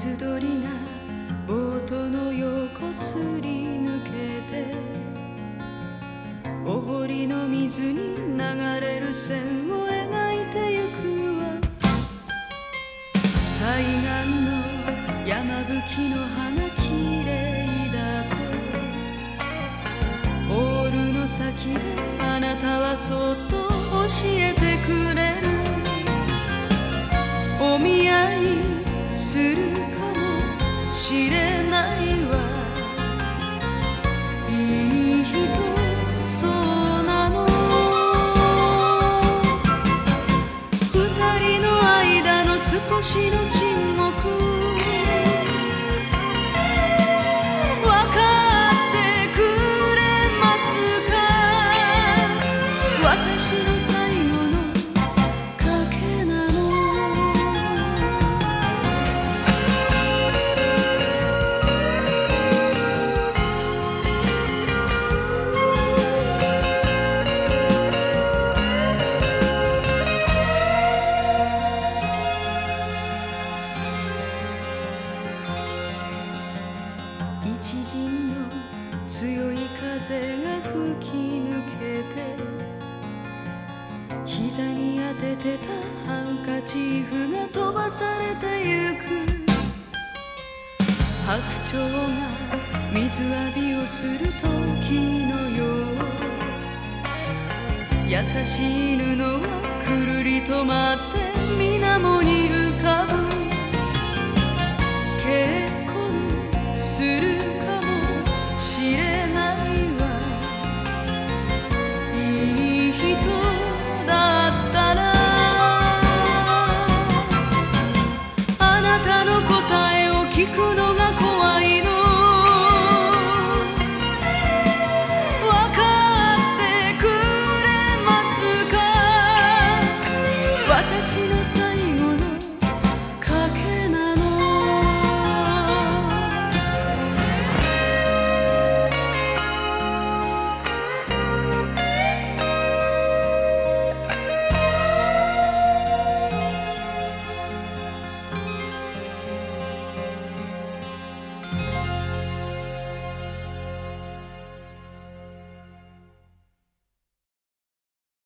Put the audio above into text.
水鳥がボートの横すり抜けてお堀の水に流れる線を描いてゆくわ。対岸の山吹の花きれいだとオールの先であなたはそっと教えてしれないわ。いい人そうなの。二人の間の少しの沈黙一陣の強い風が吹き抜けて膝に当ててたハンカチーフが飛ばされてゆく。白鳥が水浴びをする時のよう。優しい布はくるりと舞って水面に浮かぶ。結婚する聞くのが怖いの。分かってくれますか？私の